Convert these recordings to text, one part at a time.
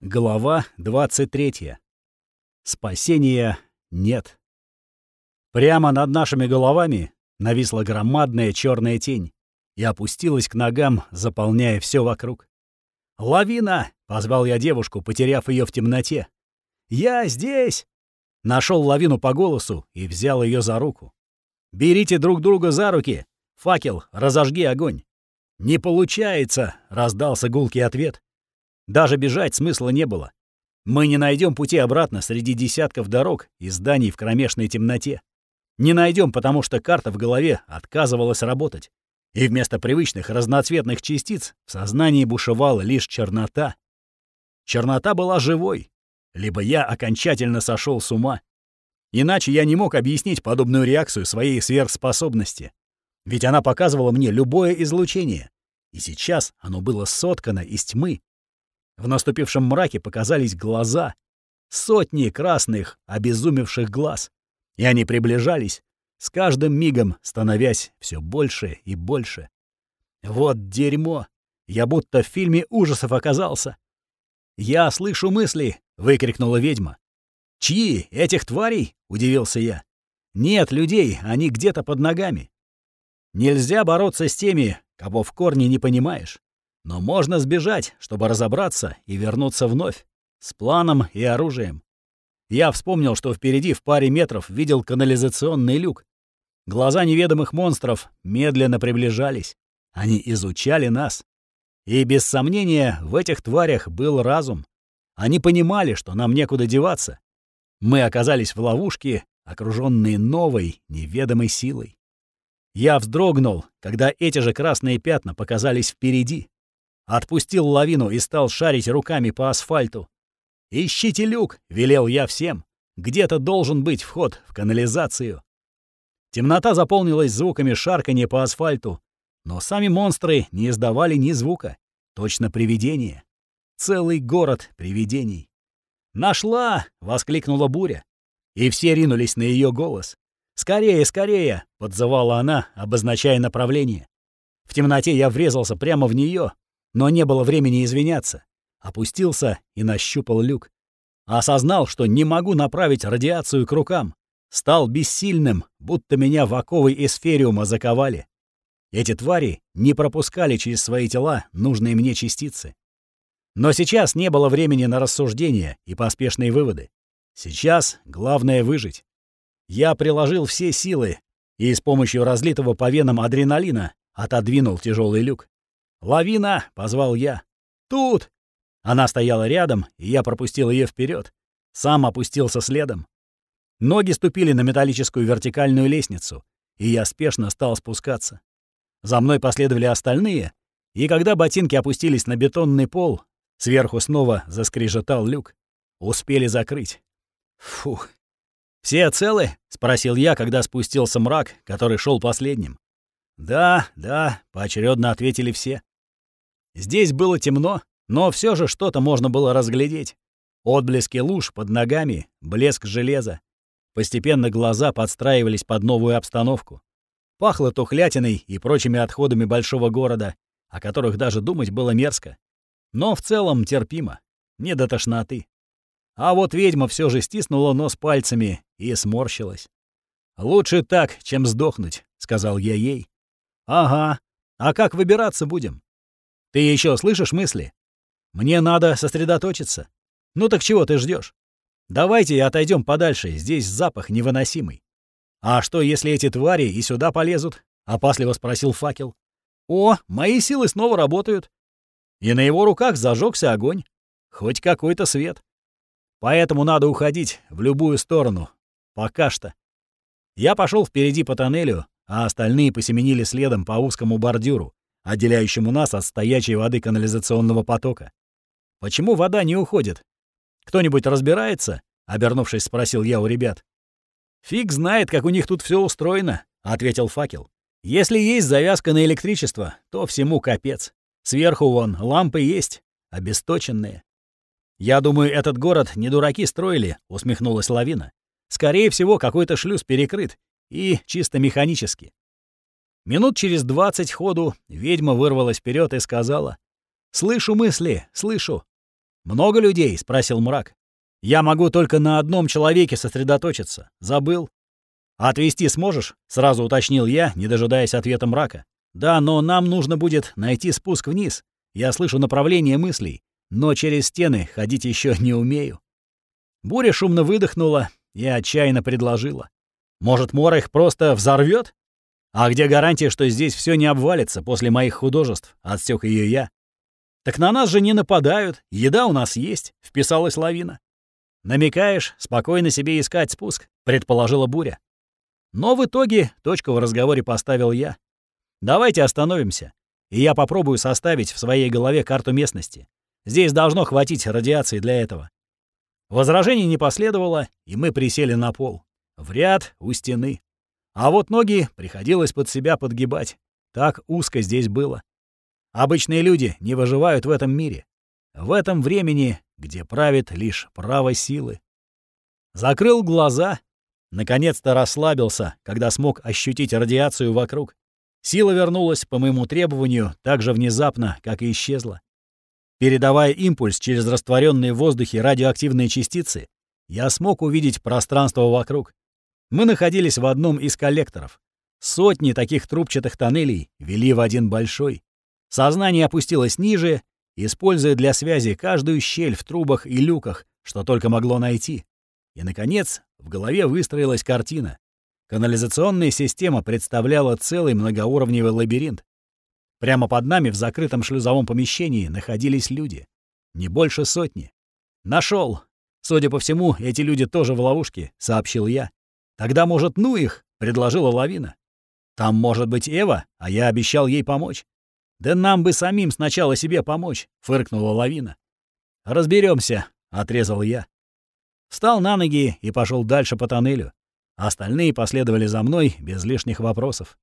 Глава 23. Спасения нет. Прямо над нашими головами нависла громадная черная тень и опустилась к ногам, заполняя все вокруг. «Лавина!» — позвал я девушку, потеряв ее в темноте. «Я здесь!» Нашел лавину по голосу и взял ее за руку. «Берите друг друга за руки! Факел, разожги огонь!» «Не получается!» — раздался гулкий ответ. Даже бежать смысла не было. Мы не найдем пути обратно среди десятков дорог и зданий в кромешной темноте. Не найдем, потому что карта в голове отказывалась работать. И вместо привычных разноцветных частиц в сознании бушевала лишь чернота. Чернота была живой. Либо я окончательно сошел с ума. Иначе я не мог объяснить подобную реакцию своей сверхспособности. Ведь она показывала мне любое излучение. И сейчас оно было соткано из тьмы, в наступившем мраке показались глаза. Сотни красных, обезумевших глаз. И они приближались, с каждым мигом становясь все больше и больше. Вот дерьмо! Я будто в фильме ужасов оказался. «Я слышу мысли!» — выкрикнула ведьма. «Чьи? Этих тварей?» — удивился я. «Нет людей, они где-то под ногами. Нельзя бороться с теми, кого в корне не понимаешь. Но можно сбежать, чтобы разобраться и вернуться вновь. С планом и оружием. Я вспомнил, что впереди в паре метров видел канализационный люк. Глаза неведомых монстров медленно приближались. Они изучали нас. И без сомнения в этих тварях был разум. Они понимали, что нам некуда деваться. Мы оказались в ловушке, окруженные новой, неведомой силой. Я вздрогнул, когда эти же красные пятна показались впереди. Отпустил лавину и стал шарить руками по асфальту. «Ищите люк!» — велел я всем. «Где-то должен быть вход в канализацию». Темнота заполнилась звуками шарканья по асфальту, но сами монстры не издавали ни звука. Точно привидение. Целый город привидений. «Нашла!» — воскликнула буря. И все ринулись на ее голос. «Скорее, скорее!» — подзывала она, обозначая направление. В темноте я врезался прямо в нее, но не было времени извиняться. Опустился и нащупал люк. Осознал, что не могу направить радиацию к рукам. Стал бессильным, будто меня в оковы эсфериума заковали. Эти твари не пропускали через свои тела нужные мне частицы. Но сейчас не было времени на рассуждения и поспешные выводы. Сейчас главное выжить. Я приложил все силы и с помощью разлитого по венам адреналина отодвинул тяжелый люк. «Лавина!» — позвал я. «Тут!» Она стояла рядом, и я пропустил ее вперед. Сам опустился следом. Ноги ступили на металлическую вертикальную лестницу, и я спешно стал спускаться. За мной последовали остальные, и когда ботинки опустились на бетонный пол, сверху снова заскрежетал люк. Успели закрыть. Фух. «Все целы?» — спросил я, когда спустился мрак, который шел последним. «Да, да», — поочередно ответили все. Здесь было темно, но все же что-то можно было разглядеть. Отблески луж под ногами, блеск железа. Постепенно глаза подстраивались под новую обстановку. Пахло тухлятиной и прочими отходами большого города, о которых даже думать было мерзко. Но в целом терпимо, не до тошноты. А вот ведьма все же стиснула нос пальцами и сморщилась. «Лучше так, чем сдохнуть», — сказал я ей. «Ага. А как выбираться будем?» Ты еще слышишь мысли? Мне надо сосредоточиться. Ну так чего ты ждешь? Давайте отойдем подальше, здесь запах невыносимый. А что, если эти твари и сюда полезут? Опасливо спросил факел. О, мои силы снова работают. И на его руках зажегся огонь. Хоть какой-то свет. Поэтому надо уходить в любую сторону. Пока что. Я пошел впереди по тоннелю, а остальные посеменили следом по узкому бордюру, отделяющему нас от стоячей воды канализационного потока. Почему вода не уходит? Кто-нибудь разбирается? Обернувшись, спросил я у ребят. Фиг знает, как у них тут все устроено, ответил факел. Если есть завязка на электричество, то всему капец. Сверху вон лампы есть, обесточенные. Я думаю, этот город не дураки строили, усмехнулась лавина. Скорее всего, какой-то шлюз перекрыт и чисто механически. Минут через двадцать ходу ведьма вырвалась вперед и сказала. «Слышу мысли, слышу». «Много людей?» — спросил мрак. «Я могу только на одном человеке сосредоточиться. Забыл?» «Отвезти сможешь?» — сразу уточнил я, не дожидаясь ответа мрака. «Да, но нам нужно будет найти спуск вниз. Я слышу направление мыслей, но через стены ходить еще не умею». Буря шумно выдохнула и отчаянно предложила. «Может, Мора их просто взорвет? А где гарантия, что здесь все не обвалится после моих художеств?» — отсек ее я. «Так на нас же не нападают, еда у нас есть», — вписалась лавина. «Намекаешь, спокойно себе искать спуск», — предположила Буря. Но в итоге точку в разговоре поставил я. Давайте остановимся, и я попробую составить в своей голове карту местности. Здесь должно хватить радиации для этого. Возражений не последовало, и мы присели на пол. В ряд у стены. А вот ноги приходилось под себя подгибать. Так узко здесь было. Обычные люди не выживают в этом мире. В этом времени, где правит лишь право силы. Закрыл глаза Наконец-то расслабился, когда смог ощутить радиацию вокруг. Сила вернулась по моему требованию так же внезапно, как и исчезла. Передавая импульс через растворенные в воздухе радиоактивные частицы, я смог увидеть пространство вокруг. Мы находились в одном из коллекторов. Сотни таких трубчатых тоннелей вели в один большой. Сознание опустилось ниже, используя для связи каждую щель в трубах и люках, что только могло найти. И, наконец, в голове выстроилась картина. Канализационная система представляла целый многоуровневый лабиринт. Прямо под нами в закрытом шлюзовом помещении находились люди. Не больше сотни. Нашел. Судя по всему, эти люди тоже в ловушке, сообщил я. Тогда, может, ну их, предложила лавина. Там может быть Эва, а я обещал ей помочь. Да нам бы самим сначала себе помочь, фыркнула лавина. Разберемся, отрезал я. Встал на ноги и пошел дальше по тоннелю. Остальные последовали за мной без лишних вопросов.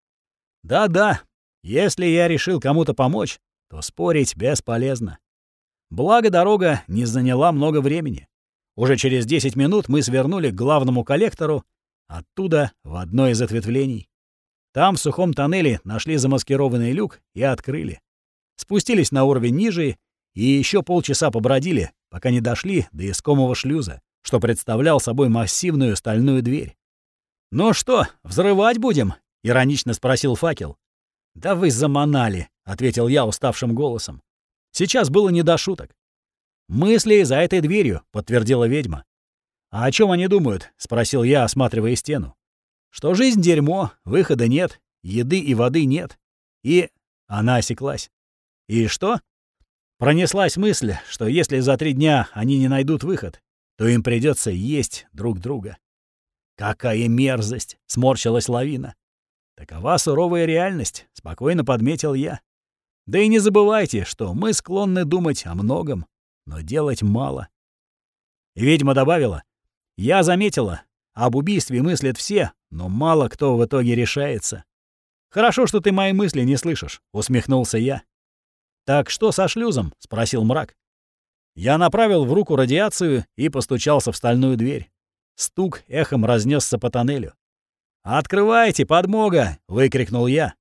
Да-да, если я решил кому-то помочь, то спорить бесполезно. Благо дорога не заняла много времени. Уже через 10 минут мы свернули к главному коллектору, оттуда в одно из ответвлений. Там в сухом тоннеле нашли замаскированный люк и открыли. Спустились на уровень ниже и еще полчаса побродили, пока не дошли до искомого шлюза что представлял собой массивную стальную дверь. «Ну что, взрывать будем?» — иронично спросил факел. «Да вы заманали», — ответил я уставшим голосом. Сейчас было не до шуток. «Мысли за этой дверью», — подтвердила ведьма. «А о чем они думают?» — спросил я, осматривая стену. «Что жизнь — дерьмо, выхода нет, еды и воды нет. И...» Она осеклась. «И что?» Пронеслась мысль, что если за три дня они не найдут выход, то им придется есть друг друга. «Какая мерзость!» — сморщилась лавина. «Такова суровая реальность», — спокойно подметил я. «Да и не забывайте, что мы склонны думать о многом, но делать мало». ведьма добавила, «Я заметила, об убийстве мыслят все, но мало кто в итоге решается». «Хорошо, что ты мои мысли не слышишь», — усмехнулся я. «Так что со шлюзом?» — спросил мрак. Я направил в руку радиацию и постучался в стальную дверь. Стук эхом разнесся по тоннелю. «Открывайте, подмога!» — выкрикнул я.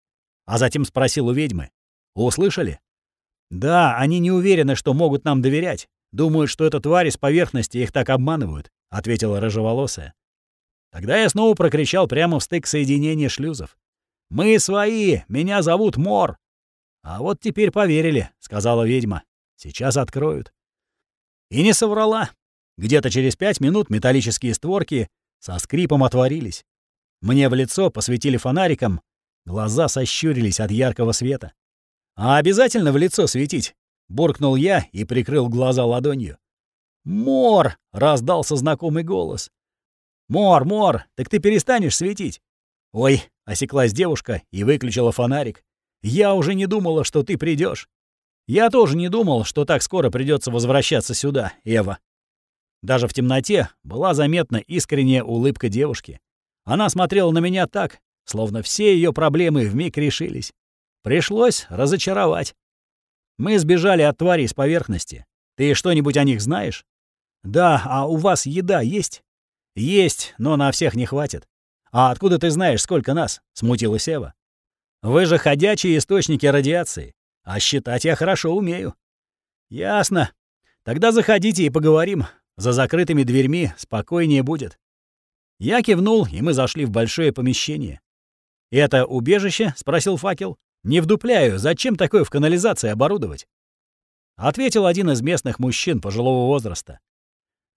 А затем спросил у ведьмы. «Услышали?» «Да, они не уверены, что могут нам доверять. Думают, что это твари с поверхности их так обманывают», — ответила рыжеволосая. Тогда я снова прокричал прямо в стык соединения шлюзов. «Мы свои! Меня зовут Мор!» «А вот теперь поверили», — сказала ведьма. «Сейчас откроют». И не соврала. Где-то через пять минут металлические створки со скрипом отворились. Мне в лицо посветили фонариком, глаза сощурились от яркого света. «А обязательно в лицо светить?» — буркнул я и прикрыл глаза ладонью. «Мор!» — раздался знакомый голос. «Мор, Мор, так ты перестанешь светить?» «Ой!» — осеклась девушка и выключила фонарик. «Я уже не думала, что ты придешь. Я тоже не думал, что так скоро придется возвращаться сюда, Эва. Даже в темноте была заметна искренняя улыбка девушки. Она смотрела на меня так, словно все ее проблемы вмиг решились. Пришлось разочаровать. Мы сбежали от тварей с поверхности. Ты что-нибудь о них знаешь? Да, а у вас еда есть? Есть, но на всех не хватит. А откуда ты знаешь, сколько нас? Смутилась Эва. Вы же ходячие источники радиации. А считать я хорошо умею. Ясно. Тогда заходите и поговорим. За закрытыми дверьми спокойнее будет. Я кивнул, и мы зашли в большое помещение. «Это убежище?» — спросил факел. «Не вдупляю, зачем такое в канализации оборудовать?» Ответил один из местных мужчин пожилого возраста.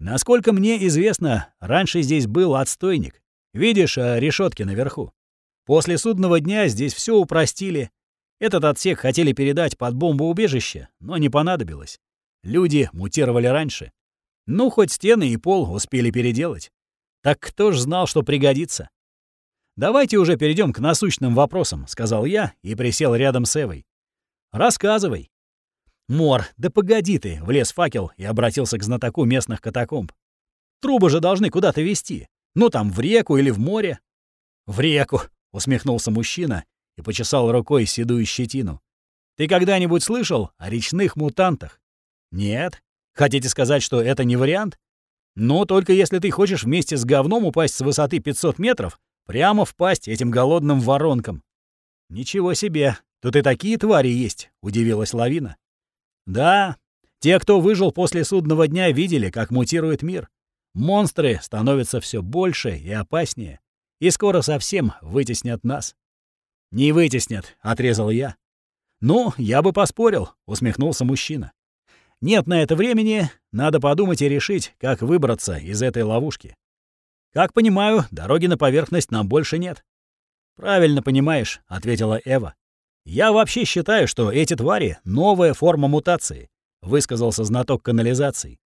«Насколько мне известно, раньше здесь был отстойник. Видишь а, решетки наверху? После судного дня здесь все упростили. Этот отсек хотели передать под бомбоубежище, но не понадобилось. Люди мутировали раньше. Ну, хоть стены и пол успели переделать. Так кто ж знал, что пригодится? «Давайте уже перейдем к насущным вопросам», — сказал я и присел рядом с Эвой. «Рассказывай». «Мор, да погоди ты!» — влез факел и обратился к знатоку местных катакомб. «Трубы же должны куда-то вести. Ну, там, в реку или в море». «В реку!» — усмехнулся мужчина и почесал рукой седую щетину. «Ты когда-нибудь слышал о речных мутантах?» «Нет. Хотите сказать, что это не вариант?» «Ну, только если ты хочешь вместе с говном упасть с высоты 500 метров, прямо впасть этим голодным воронкам». «Ничего себе! Тут и такие твари есть!» — удивилась лавина. «Да, те, кто выжил после судного дня, видели, как мутирует мир. Монстры становятся все больше и опаснее, и скоро совсем вытеснят нас». «Не вытеснят», — отрезал я. «Ну, я бы поспорил», — усмехнулся мужчина. Нет на это времени, надо подумать и решить, как выбраться из этой ловушки. Как понимаю, дороги на поверхность нам больше нет. Правильно понимаешь, ответила Эва. Я вообще считаю, что эти твари — новая форма мутации, высказался знаток канализации.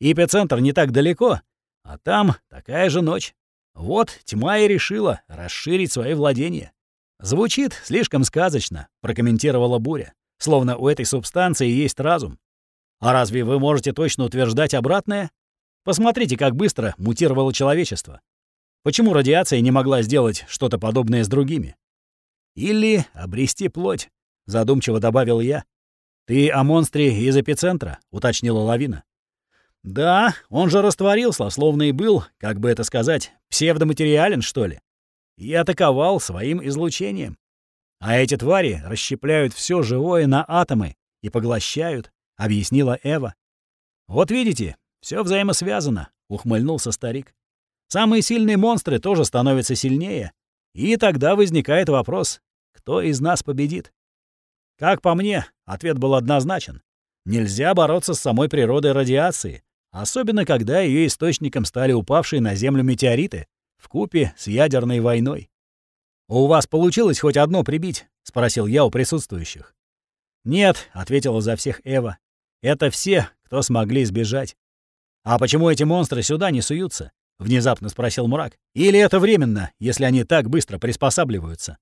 Эпицентр не так далеко, а там такая же ночь. Вот тьма и решила расширить свои владения. Звучит слишком сказочно, прокомментировала Буря. Словно у этой субстанции есть разум. А разве вы можете точно утверждать обратное? Посмотрите, как быстро мутировало человечество. Почему радиация не могла сделать что-то подобное с другими? Или обрести плоть, задумчиво добавил я. Ты о монстре из эпицентра, уточнила лавина. Да, он же растворился, словно и был, как бы это сказать, псевдоматериален, что ли. И атаковал своим излучением. А эти твари расщепляют все живое на атомы и поглощают, — объяснила Эва. «Вот видите, все взаимосвязано», — ухмыльнулся старик. «Самые сильные монстры тоже становятся сильнее, и тогда возникает вопрос, кто из нас победит?» Как по мне, ответ был однозначен. Нельзя бороться с самой природой радиации, особенно когда ее источником стали упавшие на Землю метеориты в купе с ядерной войной. «У вас получилось хоть одно прибить?» — спросил я у присутствующих. «Нет», — ответила за всех Эва. «Это все, кто смогли сбежать». «А почему эти монстры сюда не суются?» — внезапно спросил Мрак. «Или это временно, если они так быстро приспосабливаются?»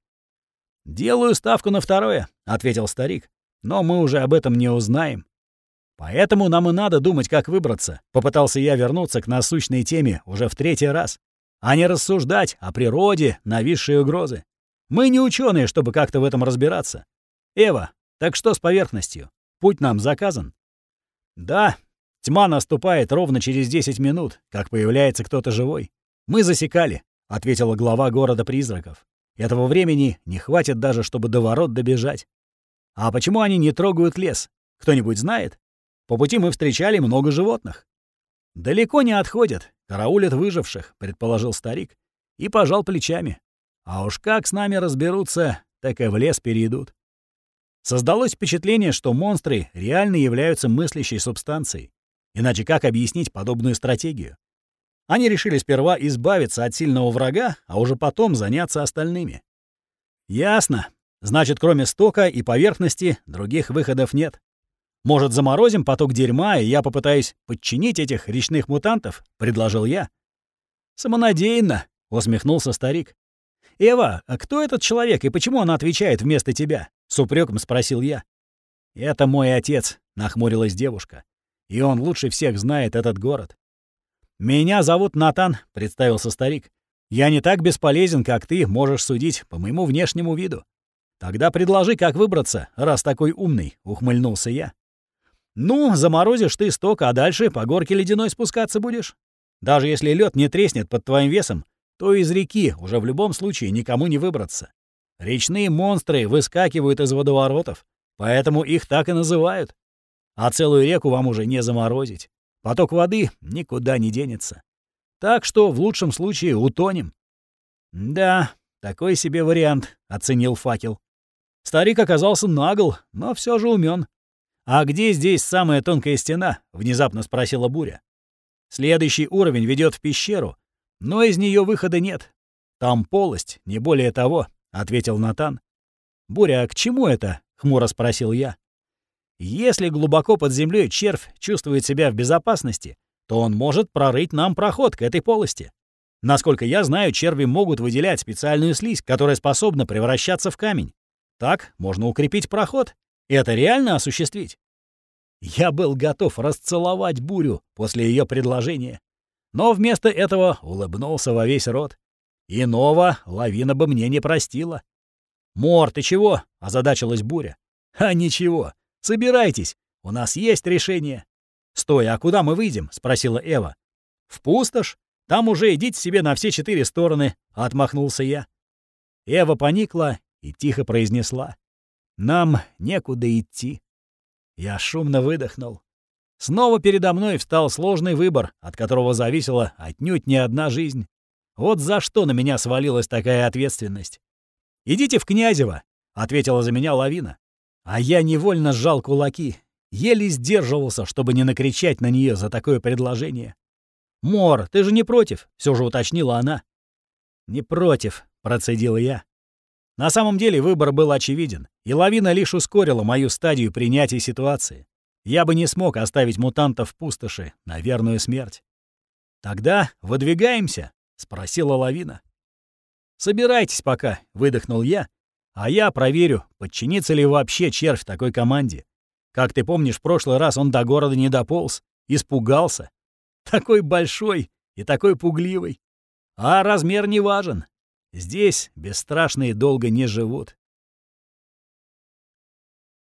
«Делаю ставку на второе», — ответил старик. «Но мы уже об этом не узнаем». «Поэтому нам и надо думать, как выбраться», — попытался я вернуться к насущной теме уже в третий раз, а не рассуждать о природе нависшей угрозы. Мы не ученые, чтобы как-то в этом разбираться. Эва, так что с поверхностью? Путь нам заказан? Да, тьма наступает ровно через 10 минут, как появляется кто-то живой. Мы засекали, ответила глава города призраков. Этого времени не хватит даже, чтобы до ворот добежать. А почему они не трогают лес? Кто-нибудь знает? По пути мы встречали много животных. Далеко не отходят, караулят выживших, предположил старик, и пожал плечами. А уж как с нами разберутся, так и в лес перейдут. Создалось впечатление, что монстры реально являются мыслящей субстанцией. Иначе как объяснить подобную стратегию? Они решили сперва избавиться от сильного врага, а уже потом заняться остальными. Ясно. Значит, кроме стока и поверхности, других выходов нет. Может, заморозим поток дерьма, и я попытаюсь подчинить этих речных мутантов? Предложил я. Самонадеянно, усмехнулся старик. «Эва, а кто этот человек и почему он отвечает вместо тебя?» — с упреком спросил я. «Это мой отец», — нахмурилась девушка. «И он лучше всех знает этот город». «Меня зовут Натан», — представился старик. «Я не так бесполезен, как ты можешь судить по моему внешнему виду». «Тогда предложи, как выбраться, раз такой умный», — ухмыльнулся я. «Ну, заморозишь ты сток, а дальше по горке ледяной спускаться будешь. Даже если лед не треснет под твоим весом, то из реки уже в любом случае никому не выбраться. Речные монстры выскакивают из водоворотов, поэтому их так и называют. А целую реку вам уже не заморозить. Поток воды никуда не денется. Так что в лучшем случае утонем. Да, такой себе вариант, оценил факел. Старик оказался нагл, но все же умен. «А где здесь самая тонкая стена?» — внезапно спросила Буря. «Следующий уровень ведет в пещеру, но из нее выхода нет. Там полость, не более того», — ответил Натан. «Буря, а к чему это?» — хмуро спросил я. «Если глубоко под землей червь чувствует себя в безопасности, то он может прорыть нам проход к этой полости. Насколько я знаю, черви могут выделять специальную слизь, которая способна превращаться в камень. Так можно укрепить проход. Это реально осуществить? Я был готов расцеловать бурю после ее предложения. Но вместо этого улыбнулся во весь рот. Иного лавина бы мне не простила. «Мор, ты чего?» — озадачилась буря. «А ничего. Собирайтесь. У нас есть решение». «Стой, а куда мы выйдем?» — спросила Эва. «В пустошь. Там уже идите себе на все четыре стороны», — отмахнулся я. Эва поникла и тихо произнесла. «Нам некуда идти». Я шумно выдохнул. Снова передо мной встал сложный выбор, от которого зависела отнюдь не одна жизнь. Вот за что на меня свалилась такая ответственность. «Идите в Князево», — ответила за меня лавина. А я невольно сжал кулаки, еле сдерживался, чтобы не накричать на нее за такое предложение. «Мор, ты же не против?» — все же уточнила она. «Не против», — процедил я. На самом деле выбор был очевиден, и лавина лишь ускорила мою стадию принятия ситуации. Я бы не смог оставить мутантов в пустоши на верную смерть. «Тогда выдвигаемся?» — спросила лавина. «Собирайтесь пока», — выдохнул я, «а я проверю, подчинится ли вообще червь такой команде. Как ты помнишь, в прошлый раз он до города не дополз, испугался. Такой большой и такой пугливый. А размер не важен. Здесь бесстрашные долго не живут.